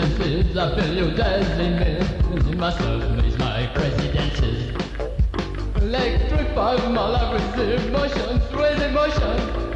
and his, I feel you dancing me. Myself makes my crazy dances, electrified my life with emotions, crazy emotion.